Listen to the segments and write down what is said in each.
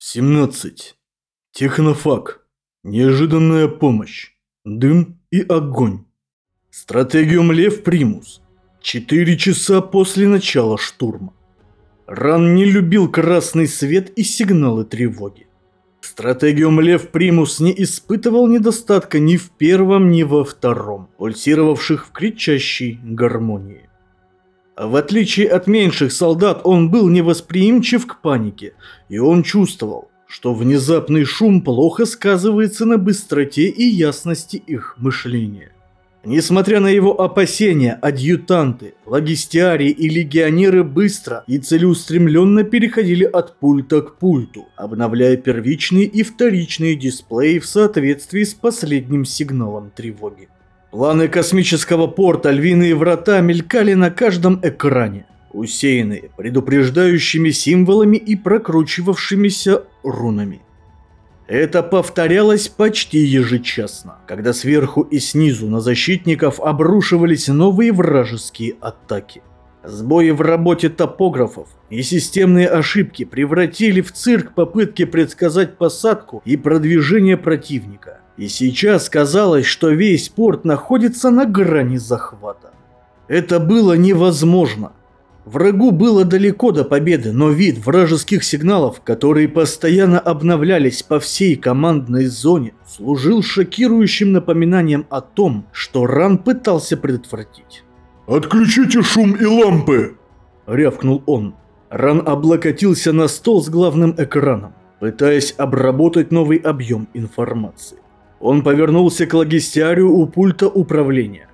17. Технофак. Неожиданная помощь. Дым и огонь. Стратегиум Лев Примус. Четыре часа после начала штурма. Ран не любил красный свет и сигналы тревоги. Стратегиум Лев Примус не испытывал недостатка ни в первом, ни во втором, пульсировавших в кричащей гармонии. В отличие от меньших солдат, он был невосприимчив к панике, и он чувствовал, что внезапный шум плохо сказывается на быстроте и ясности их мышления. Несмотря на его опасения, адъютанты, логистиарии и легионеры быстро и целеустремленно переходили от пульта к пульту, обновляя первичные и вторичные дисплеи в соответствии с последним сигналом тревоги. Планы космического порта «Львиные врата» мелькали на каждом экране, усеянные предупреждающими символами и прокручивавшимися рунами. Это повторялось почти ежечасно, когда сверху и снизу на защитников обрушивались новые вражеские атаки. Сбои в работе топографов и системные ошибки превратили в цирк попытки предсказать посадку и продвижение противника – и сейчас казалось, что весь порт находится на грани захвата. Это было невозможно. Врагу было далеко до победы, но вид вражеских сигналов, которые постоянно обновлялись по всей командной зоне, служил шокирующим напоминанием о том, что Ран пытался предотвратить. «Отключите шум и лампы!» – рявкнул он. Ран облокотился на стол с главным экраном, пытаясь обработать новый объем информации. Он повернулся к логистиарию у пульта управления.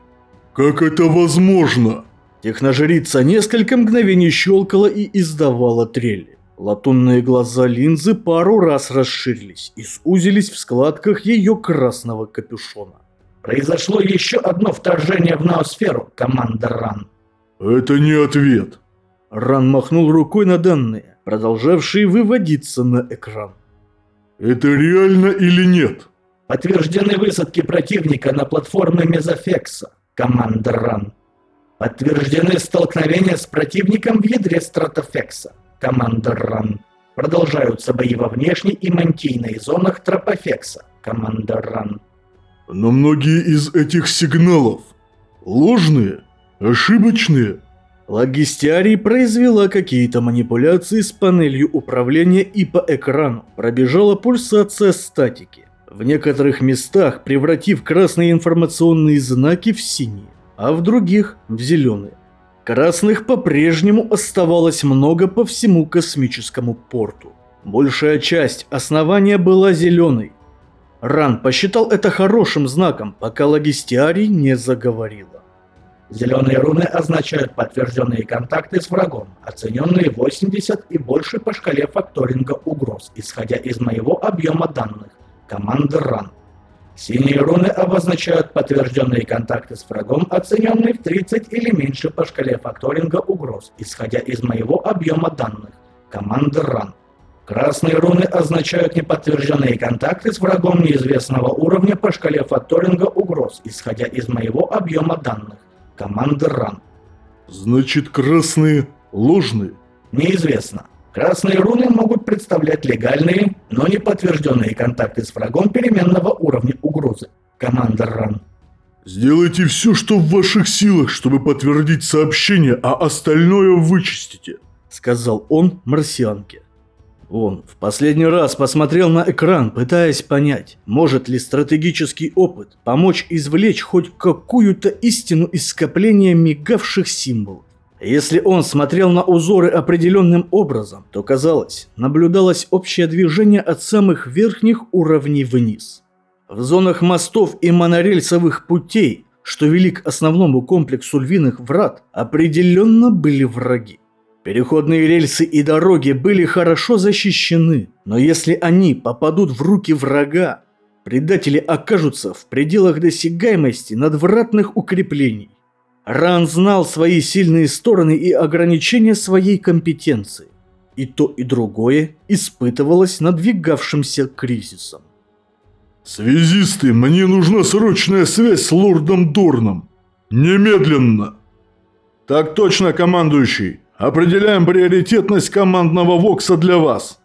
«Как это возможно?» Техножрица несколько мгновений щелкала и издавала трели. Латунные глаза линзы пару раз расширились и сузились в складках ее красного капюшона. «Произошло еще одно вторжение в ноосферу, команда РАН». «Это не ответ». Ран махнул рукой на данные, продолжавшие выводиться на экран. «Это реально или нет?» Подтверждены высадки противника на платформе Мезофекса, команда РАН. Подтверждены столкновения с противником в ядре Стратофекса, команда РАН. Продолжаются бои во внешней и мантийной зонах Тропофекса, команда РАН. Но многие из этих сигналов ложные, ошибочные. Логистиарий произвела какие-то манипуляции с панелью управления и по экрану пробежала пульсация статики в некоторых местах превратив красные информационные знаки в синие, а в других – в зеленые. Красных по-прежнему оставалось много по всему космическому порту. Большая часть основания была зеленой. Ран посчитал это хорошим знаком, пока логистиарий не заговорила. Зеленые руны означают подтвержденные контакты с врагом, оцененные 80 и больше по шкале факторинга угроз, исходя из моего объема данных команды RUN. Синие руны обозначают подтвержденные контакты с врагом, оцененные в 30 или меньше по шкале факторинга угроз, исходя из моего объема данных, команды RUN. Красные руны означают неподтвержденные контакты с врагом неизвестного уровня по шкале факторинга угроз, исходя из моего объема данных, команды RUN. Значит, красные ложные? Неизвестно. Красные руны могут представлять легальные, но не подтвержденные контакты с врагом переменного уровня угрозы. Команда РАН. Сделайте все, что в ваших силах, чтобы подтвердить сообщение, а остальное вычистите, сказал он марсианке. Он в последний раз посмотрел на экран, пытаясь понять, может ли стратегический опыт помочь извлечь хоть какую-то истину из скопления мигавших символов. Если он смотрел на узоры определенным образом, то казалось, наблюдалось общее движение от самых верхних уровней вниз. В зонах мостов и монорельсовых путей, что вели к основному комплексу львиных врат, определенно были враги. Переходные рельсы и дороги были хорошо защищены, но если они попадут в руки врага, предатели окажутся в пределах досягаемости надвратных укреплений. Ран знал свои сильные стороны и ограничения своей компетенции. И то, и другое испытывалось надвигавшимся кризисом. «Связисты, мне нужна срочная связь с лордом Дорном. Немедленно!» «Так точно, командующий. Определяем приоритетность командного ВОКСа для вас».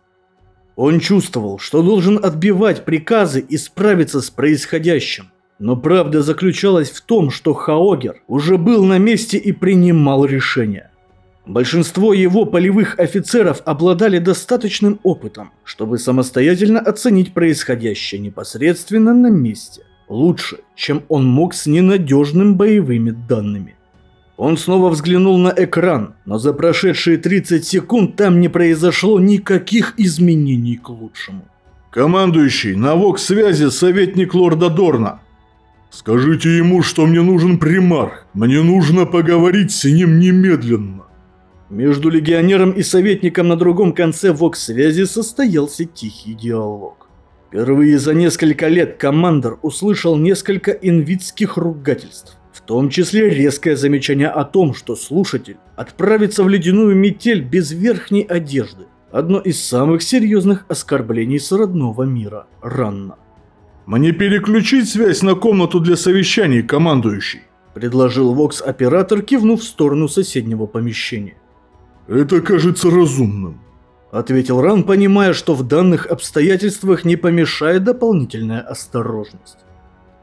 Он чувствовал, что должен отбивать приказы и справиться с происходящим. Но правда заключалась в том, что Хаогер уже был на месте и принимал решения. Большинство его полевых офицеров обладали достаточным опытом, чтобы самостоятельно оценить происходящее непосредственно на месте. Лучше, чем он мог с ненадежными боевыми данными. Он снова взглянул на экран, но за прошедшие 30 секунд там не произошло никаких изменений к лучшему. Командующий, на ВОК-связи советник лорда Дорна. Скажите ему, что мне нужен примарх. Мне нужно поговорить с ним немедленно. Между легионером и советником на другом конце ВОК-связи состоялся тихий диалог. Впервые за несколько лет командор услышал несколько инвитских ругательств. В том числе резкое замечание о том, что слушатель отправится в ледяную метель без верхней одежды. Одно из самых серьезных оскорблений с родного мира. Ранно. «Мне переключить связь на комнату для совещаний, командующий?» Предложил Вокс-оператор, кивнув в сторону соседнего помещения. «Это кажется разумным», — ответил Ран, понимая, что в данных обстоятельствах не помешает дополнительная осторожность.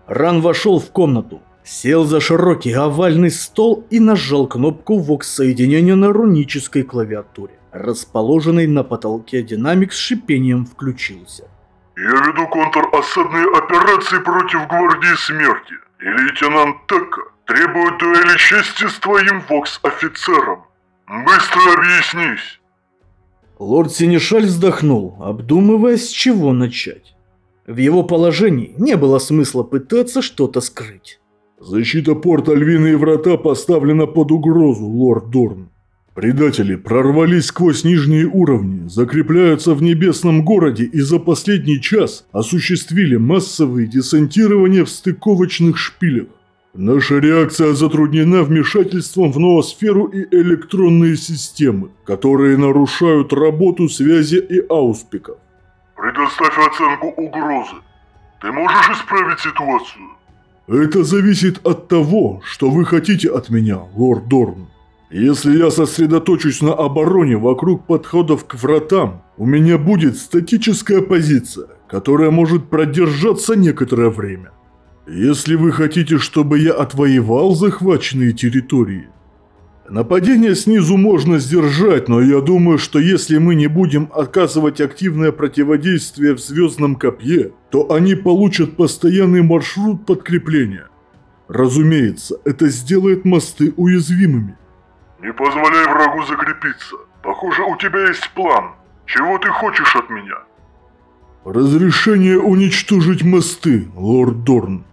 Ран вошел в комнату, Сел за широкий овальный стол и нажал кнопку вокс-соединения на рунической клавиатуре. Расположенный на потолке динамик с шипением включился. «Я веду контр-осадные операции против Гвардии Смерти, и лейтенант Тека требует дуэли чести с твоим вокс-офицером. Быстро объяснись!» Лорд Синишаль вздохнул, обдумывая, с чего начать. В его положении не было смысла пытаться что-то скрыть. Защита порта Львиные Врата поставлена под угрозу, лорд Дорн. Предатели прорвались сквозь нижние уровни, закрепляются в небесном городе и за последний час осуществили массовые десантирования в стыковочных шпилях. Наша реакция затруднена вмешательством в ноосферу и электронные системы, которые нарушают работу связи и ауспиков. Предоставь оценку угрозы. Ты можешь исправить ситуацию? Это зависит от того, что вы хотите от меня, лорд Дорн. Если я сосредоточусь на обороне вокруг подходов к вратам, у меня будет статическая позиция, которая может продержаться некоторое время. Если вы хотите, чтобы я отвоевал захваченные территории, Нападение снизу можно сдержать, но я думаю, что если мы не будем оказывать активное противодействие в Звездном Копье, то они получат постоянный маршрут подкрепления. Разумеется, это сделает мосты уязвимыми. Не позволяй врагу закрепиться. Похоже, у тебя есть план. Чего ты хочешь от меня? Разрешение уничтожить мосты, лорд Дорн.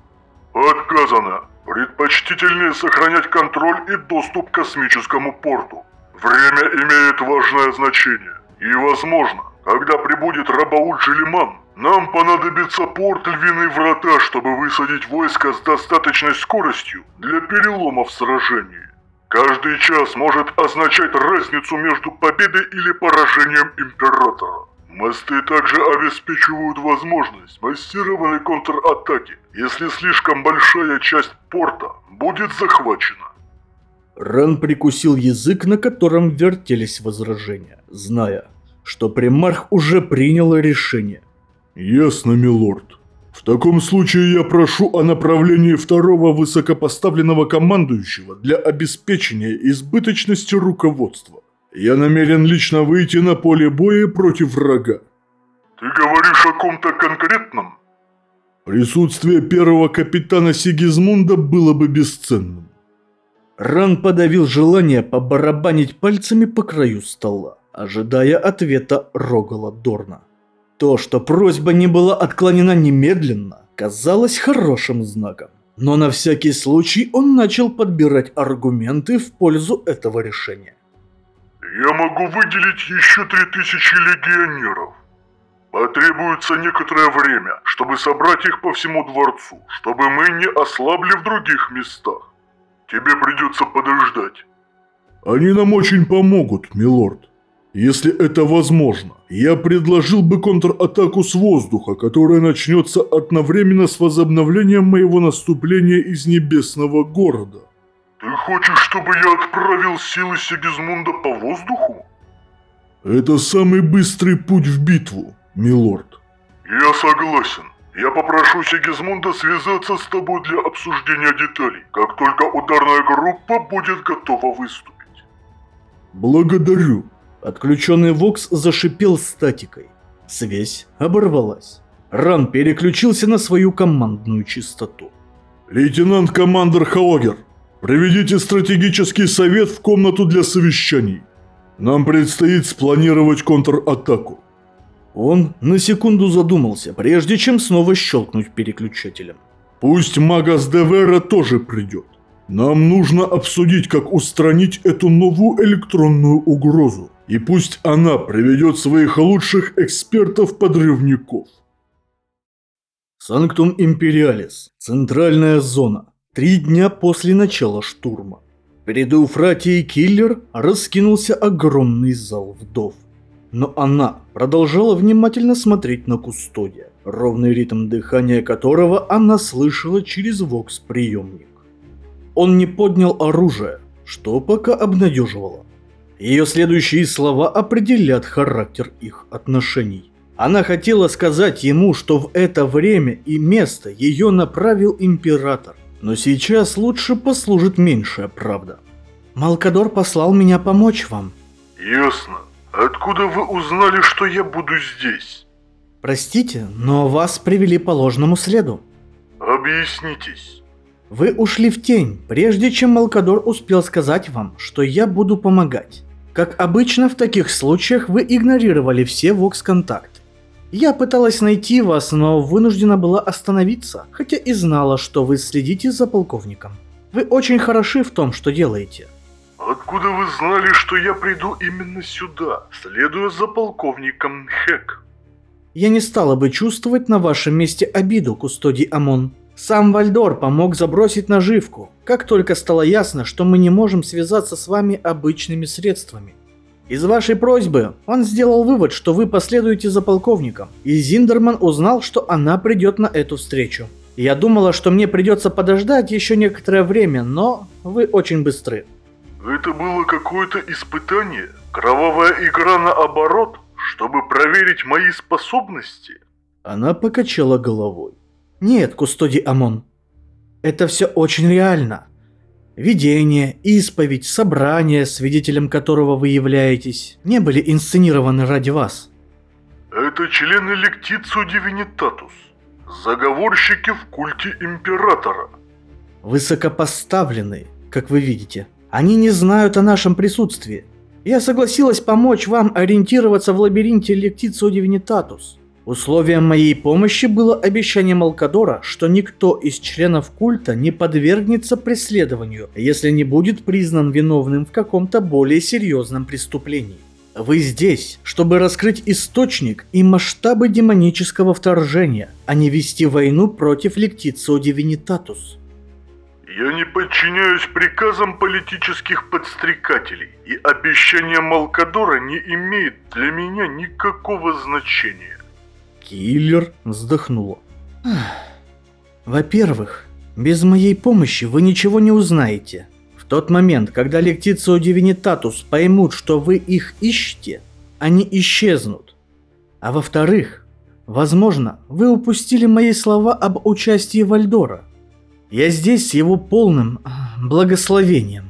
Отказано. Предпочтительнее сохранять контроль и доступ к космическому порту. Время имеет важное значение. И возможно, когда прибудет Рабаут Желиман, нам понадобится порт Львиные Врата, чтобы высадить войска с достаточной скоростью для перелома в сражении. Каждый час может означать разницу между победой или поражением Императора. Мосты также обеспечивают возможность массированной контратаки, если слишком большая часть порта будет захвачена. Ран прикусил язык, на котором вертелись возражения, зная, что примарх уже принял решение. «Ясно, милорд. В таком случае я прошу о направлении второго высокопоставленного командующего для обеспечения избыточности руководства. Я намерен лично выйти на поле боя против врага. Ты говоришь о ком-то конкретном? Присутствие первого капитана Сигизмунда было бы бесценным. Ран подавил желание побарабанить пальцами по краю стола, ожидая ответа Рогала Дорна. То, что просьба не была отклонена немедленно, казалось хорошим знаком. Но на всякий случай он начал подбирать аргументы в пользу этого решения. Я могу выделить еще три тысячи легионеров. Потребуется некоторое время, чтобы собрать их по всему дворцу, чтобы мы не ослабли в других местах. Тебе придется подождать. Они нам очень помогут, милорд. Если это возможно, я предложил бы контратаку с воздуха, которая начнется одновременно с возобновлением моего наступления из небесного города. Ты хочешь, чтобы я отправил силы Сигизмунда по воздуху? Это самый быстрый путь в битву. милорд. Я согласен. Я попрошу Сигизмунда связаться с тобой для обсуждения деталей, как только ударная группа будет готова выступить. Благодарю. Отключенный Вокс зашипел статикой. Связь оборвалась. Ран переключился на свою командную частоту. Лейтенант-командер Хаогер, проведите стратегический совет в комнату для совещаний. Нам предстоит спланировать контратаку. Он на секунду задумался, прежде чем снова щелкнуть переключателем. Пусть Магас Девера тоже придет. Нам нужно обсудить, как устранить эту новую электронную угрозу. И пусть она приведет своих лучших экспертов-подрывников. Санктум Империалис. Центральная зона. Три дня после начала штурма. Перед Эуфратией Киллер раскинулся огромный зал вдов. Но она продолжала внимательно смотреть на Кустодия, ровный ритм дыхания которого она слышала через вокс-приемник. Он не поднял оружие, что пока обнадеживало. Ее следующие слова определят характер их отношений. Она хотела сказать ему, что в это время и место ее направил император. Но сейчас лучше послужит меньшая правда. Малкадор послал меня помочь вам. Ясно. Откуда вы узнали, что я буду здесь? Простите, но вас привели по ложному следу. Объяснитесь. Вы ушли в тень, прежде чем Малкадор успел сказать вам, что я буду помогать. Как обычно в таких случаях вы игнорировали все вокс-контакты. Я пыталась найти вас, но вынуждена была остановиться, хотя и знала, что вы следите за полковником. Вы очень хороши в том, что делаете. Откуда вы знали, что я приду именно сюда, следуя за полковником Хек? Я не стала бы чувствовать на вашем месте обиду, Кустодий Амон. Сам Вальдор помог забросить наживку, как только стало ясно, что мы не можем связаться с вами обычными средствами. Из вашей просьбы он сделал вывод, что вы последуете за полковником, и Зиндерман узнал, что она придет на эту встречу. Я думала, что мне придется подождать еще некоторое время, но вы очень быстры. Это было какое-то испытание? Кровавая игра наоборот, чтобы проверить мои способности? Она покачала головой. Нет, Кустодий Амон. Это все очень реально. Видение, исповедь, собрание, свидетелем которого вы являетесь, не были инсценированы ради вас. Это члены Лектицу Дивинитатус, заговорщики в культе Императора. Высокопоставленные, как вы видите. Они не знают о нашем присутствии. Я согласилась помочь вам ориентироваться в лабиринте Лектицу Дивинитатус. Условием моей помощи было обещание Малкадора, что никто из членов культа не подвергнется преследованию, если не будет признан виновным в каком-то более серьезном преступлении. Вы здесь, чтобы раскрыть источник и масштабы демонического вторжения, а не вести войну против Лектицио Дивинитатус. Я не подчиняюсь приказам политических подстрекателей, и обещание Малкадора не имеет для меня никакого значения. Киллер вздохнула. Во-первых, без моей помощи вы ничего не узнаете. В тот момент, когда Лектицио Дивинитатус поймут, что вы их ищете, они исчезнут. А во-вторых, возможно, вы упустили мои слова об участии Вальдора. Я здесь с его полным а, благословением.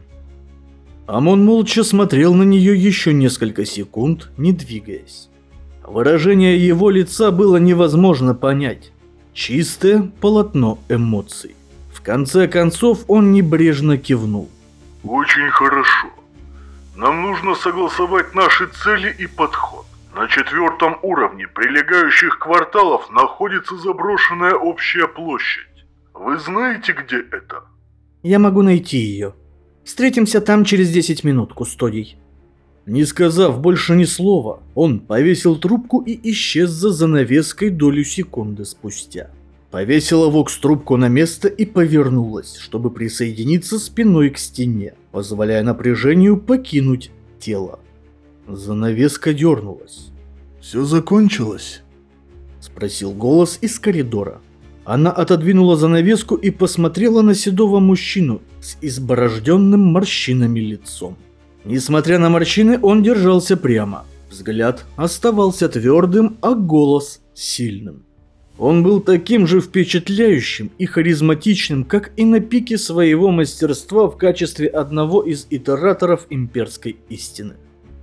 Амон молча смотрел на нее еще несколько секунд, не двигаясь. Выражение его лица было невозможно понять. Чистое полотно эмоций. В конце концов он небрежно кивнул. Очень хорошо. Нам нужно согласовать наши цели и подход. На четвертом уровне прилегающих кварталов находится заброшенная общая площадь. Вы знаете, где это? Я могу найти ее. Встретимся там через 10 минут, Кустодий. Не сказав больше ни слова, он повесил трубку и исчез за занавеской долю секунды спустя. Повесила Вокс трубку на место и повернулась, чтобы присоединиться спиной к стене, позволяя напряжению покинуть тело. Занавеска дернулась. «Все закончилось?» – спросил голос из коридора. Она отодвинула занавеску и посмотрела на седого мужчину с изборожденным морщинами лицом. Несмотря на морщины, он держался прямо. Взгляд оставался твердым, а голос сильным. Он был таким же впечатляющим и харизматичным, как и на пике своего мастерства в качестве одного из итераторов имперской истины.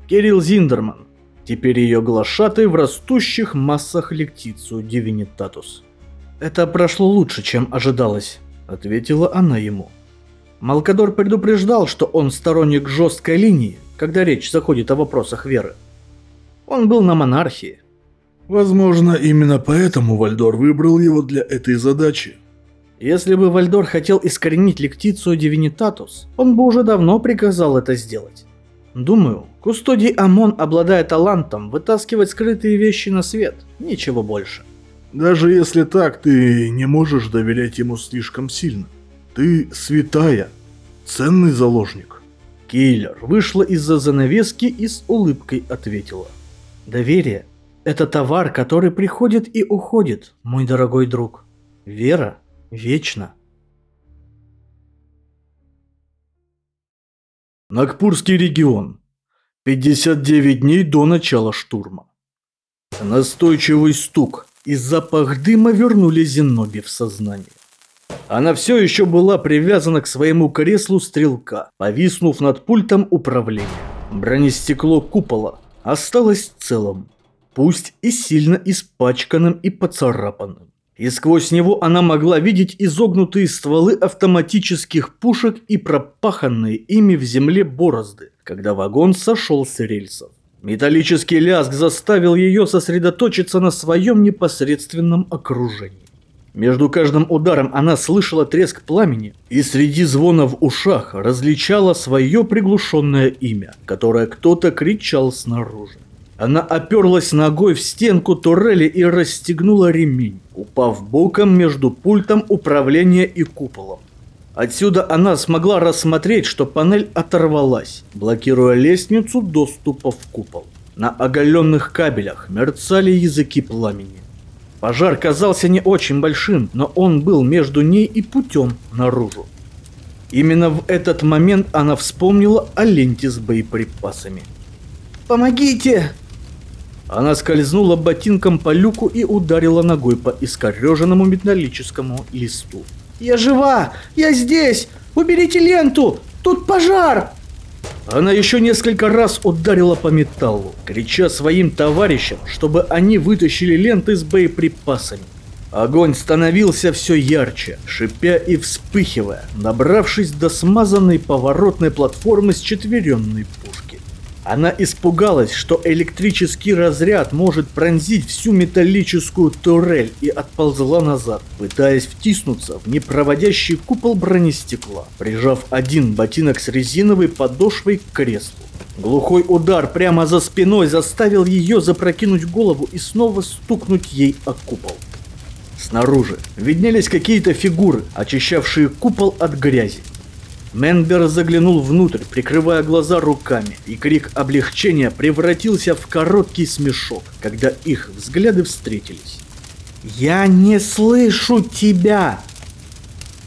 Кирилл Зиндерман, теперь ее глашатай в растущих массах лектицию Дивинитатус. «Это прошло лучше, чем ожидалось», — ответила она ему. Малкадор предупреждал, что он сторонник жесткой линии, когда речь заходит о вопросах веры. Он был на монархии, Возможно, именно поэтому Вальдор выбрал его для этой задачи. Если бы Вальдор хотел искоренить лектицию Дивинитатус, он бы уже давно приказал это сделать. Думаю, Кустодий Амон обладает талантом вытаскивать скрытые вещи на свет, ничего больше. Даже если так, ты не можешь доверять ему слишком сильно. Ты святая, ценный заложник. Киллер вышла из-за занавески и с улыбкой ответила. Доверие это товар, который приходит и уходит, мой дорогой друг. Вера вечна. Нагпурский регион. 59 дней до начала штурма. Настойчивый стук и запах дыма вернули Зеноби в сознание. Она все еще была привязана к своему креслу стрелка, повиснув над пультом управления. Бронестекло купола осталось целым пусть и сильно испачканным и поцарапанным. И сквозь него она могла видеть изогнутые стволы автоматических пушек и пропаханные ими в земле борозды, когда вагон сошел с рельсов. Металлический лязг заставил ее сосредоточиться на своем непосредственном окружении. Между каждым ударом она слышала треск пламени и среди звона в ушах различала свое приглушенное имя, которое кто-то кричал снаружи. Она оперлась ногой в стенку турели и расстегнула ремень, упав боком между пультом управления и куполом. Отсюда она смогла рассмотреть, что панель оторвалась, блокируя лестницу доступа в купол. На оголенных кабелях мерцали языки пламени. Пожар казался не очень большим, но он был между ней и путем наружу. Именно в этот момент она вспомнила о ленте с боеприпасами. «Помогите!» Она скользнула ботинком по люку и ударила ногой по искореженному металлическому листу. «Я жива! Я здесь! Уберите ленту! Тут пожар!» Она еще несколько раз ударила по металлу, крича своим товарищам, чтобы они вытащили ленты с боеприпасами. Огонь становился все ярче, шипя и вспыхивая, набравшись до смазанной поворотной платформы с четверенной пушкой. Она испугалась, что электрический разряд может пронзить всю металлическую турель и отползла назад, пытаясь втиснуться в непроводящий купол бронестекла, прижав один ботинок с резиновой подошвой к креслу. Глухой удар прямо за спиной заставил ее запрокинуть голову и снова стукнуть ей о купол. Снаружи виднелись какие-то фигуры, очищавшие купол от грязи. Менбер заглянул внутрь, прикрывая глаза руками, и крик облегчения превратился в короткий смешок, когда их взгляды встретились. «Я не слышу тебя!»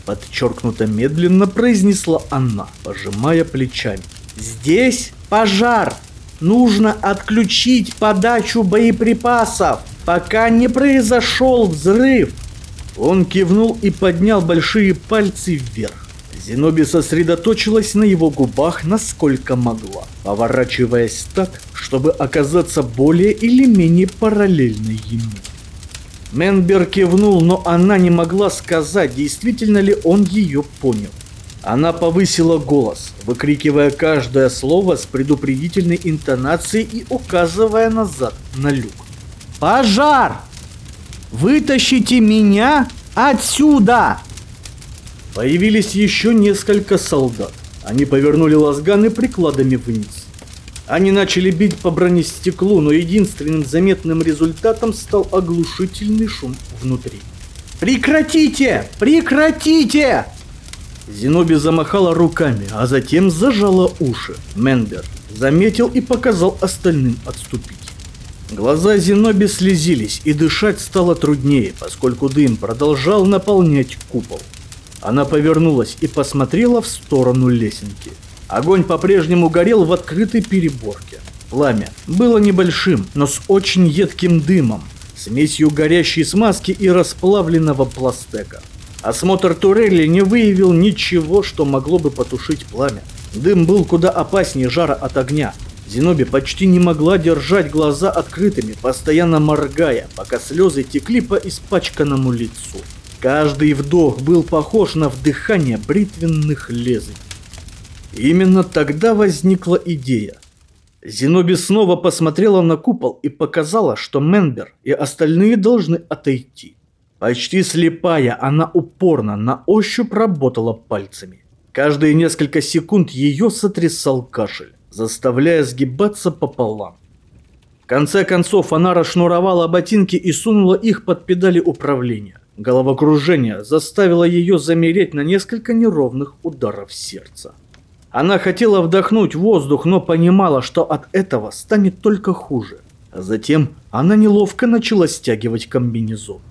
Подчеркнуто медленно произнесла она, пожимая плечами. «Здесь пожар! Нужно отключить подачу боеприпасов, пока не произошел взрыв!» Он кивнул и поднял большие пальцы вверх. Зеноби сосредоточилась на его губах насколько могла, поворачиваясь так, чтобы оказаться более или менее параллельной ему. Менбер кивнул, но она не могла сказать, действительно ли он ее понял. Она повысила голос, выкрикивая каждое слово с предупредительной интонацией и указывая назад на люк. «Пожар! Вытащите меня отсюда!» Появились еще несколько солдат. Они повернули лазганы прикладами вниз. Они начали бить по бронестеклу, но единственным заметным результатом стал оглушительный шум внутри. «Прекратите! Прекратите!» Зиноби замахала руками, а затем зажала уши. Менбер заметил и показал остальным отступить. Глаза Зиноби слезились, и дышать стало труднее, поскольку дым продолжал наполнять купол. Она повернулась и посмотрела в сторону лесенки. Огонь по-прежнему горел в открытой переборке. Пламя было небольшим, но с очень едким дымом, смесью горящей смазки и расплавленного пластека. Осмотр турели не выявил ничего, что могло бы потушить пламя. Дым был куда опаснее жара от огня. Зиноби почти не могла держать глаза открытыми, постоянно моргая, пока слезы текли по испачканному лицу. Каждый вдох был похож на вдыхание бритвенных лезвий. Именно тогда возникла идея. Зиноби снова посмотрела на купол и показала, что Менбер и остальные должны отойти. Почти слепая, она упорно на ощупь работала пальцами. Каждые несколько секунд ее сотрясал кашель, заставляя сгибаться пополам. В конце концов она расшнуровала ботинки и сунула их под педали управления. Головокружение заставило ее замереть на несколько неровных ударов сердца. Она хотела вдохнуть воздух, но понимала, что от этого станет только хуже. Затем она неловко начала стягивать комбинезон.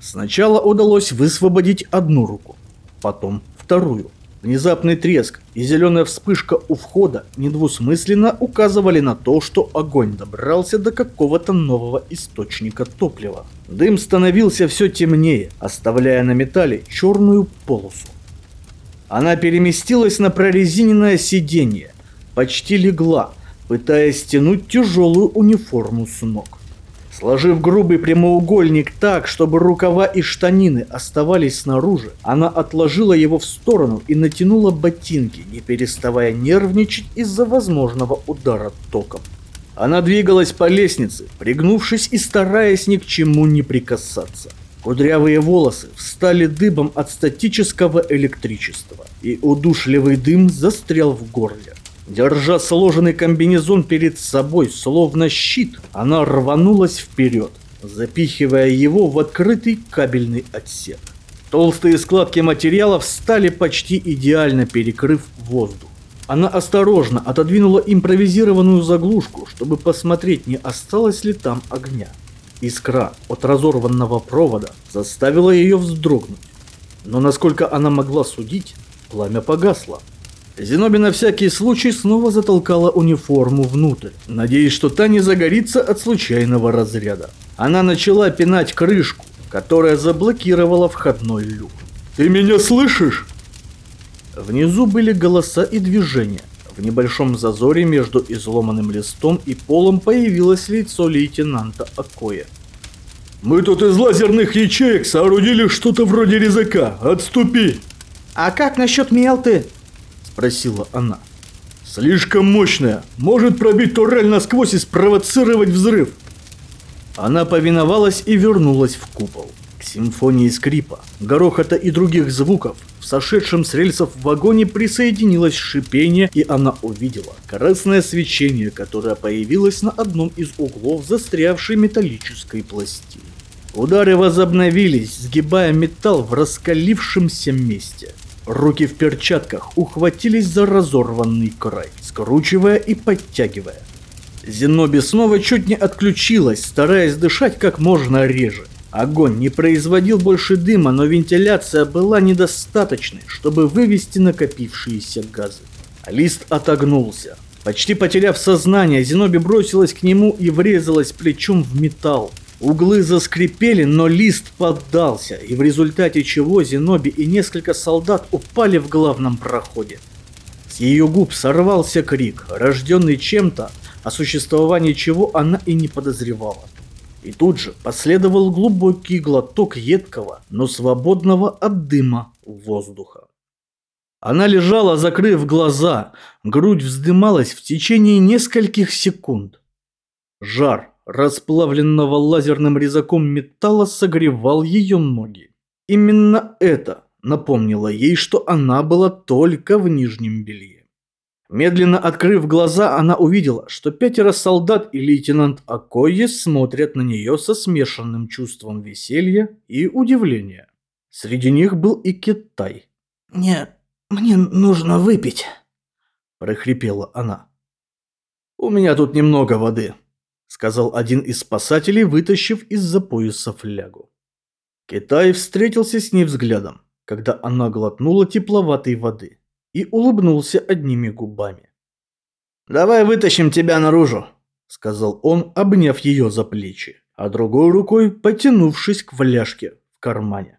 Сначала удалось высвободить одну руку, потом вторую. Внезапный треск и зеленая вспышка у входа недвусмысленно указывали на то, что огонь добрался до какого-то нового источника топлива. Дым становился все темнее, оставляя на металле черную полосу. Она переместилась на прорезиненное сиденье, почти легла, пытаясь стянуть тяжелую униформу с ног. Сложив грубый прямоугольник так, чтобы рукава и штанины оставались снаружи, она отложила его в сторону и натянула ботинки, не переставая нервничать из-за возможного удара током. Она двигалась по лестнице, пригнувшись и стараясь ни к чему не прикасаться. Кудрявые волосы встали дыбом от статического электричества, и удушливый дым застрял в горле. Держа сложенный комбинезон перед собой, словно щит, она рванулась вперед, запихивая его в открытый кабельный отсек. Толстые складки материалов стали почти идеально перекрыв воздух. Она осторожно отодвинула импровизированную заглушку, чтобы посмотреть, не осталось ли там огня. Искра от разорванного провода заставила ее вздрогнуть. Но насколько она могла судить, пламя погасло. Зиноби на всякий случай снова затолкала униформу внутрь, надеясь, что та не загорится от случайного разряда. Она начала пинать крышку, которая заблокировала входной люк. «Ты меня слышишь?» Внизу были голоса и движения. В небольшом зазоре между изломанным листом и полом появилось лицо лейтенанта Акоя. «Мы тут из лазерных ячеек соорудили что-то вроде резака. Отступи!» «А как насчет Мелты?» Спросила она. «Слишком мощная. Может пробить турель насквозь и спровоцировать взрыв». Она повиновалась и вернулась в купол. К симфонии скрипа, грохота и других звуков в сошедшем с рельсов вагоне присоединилось шипение, и она увидела красное свечение, которое появилось на одном из углов застрявшей металлической пластины. Удары возобновились, сгибая металл в раскалившемся месте. Руки в перчатках ухватились за разорванный край, скручивая и подтягивая. Зеноби снова чуть не отключилась, стараясь дышать как можно реже. Огонь не производил больше дыма, но вентиляция была недостаточной, чтобы вывести накопившиеся газы. Лист отогнулся. Почти потеряв сознание, Зеноби бросилась к нему и врезалась плечом в металл. Углы заскрипели, но лист поддался, и в результате чего Зеноби и несколько солдат упали в главном проходе. С ее губ сорвался крик, рожденный чем-то, о существовании чего она и не подозревала. И тут же последовал глубокий глоток едкого, но свободного от дыма воздуха. Она лежала, закрыв глаза, грудь вздымалась в течение нескольких секунд. Жар, расплавленного лазерным резаком металла согревал ее ноги. Именно это напомнило ей, что она была только в нижнем белье. Медленно открыв глаза, она увидела, что пятеро солдат и лейтенант Акойе смотрят на нее со смешанным чувством веселья и удивления. Среди них был и Китай. «Нет, мне нужно выпить», – прохрипела она. «У меня тут немного воды», сказал один из спасателей, вытащив из-за пояса флягу. Китай встретился с ней взглядом, когда она глотнула тепловатой воды и улыбнулся одними губами. «Давай вытащим тебя наружу», — сказал он, обняв ее за плечи, а другой рукой потянувшись к фляжке в кармане.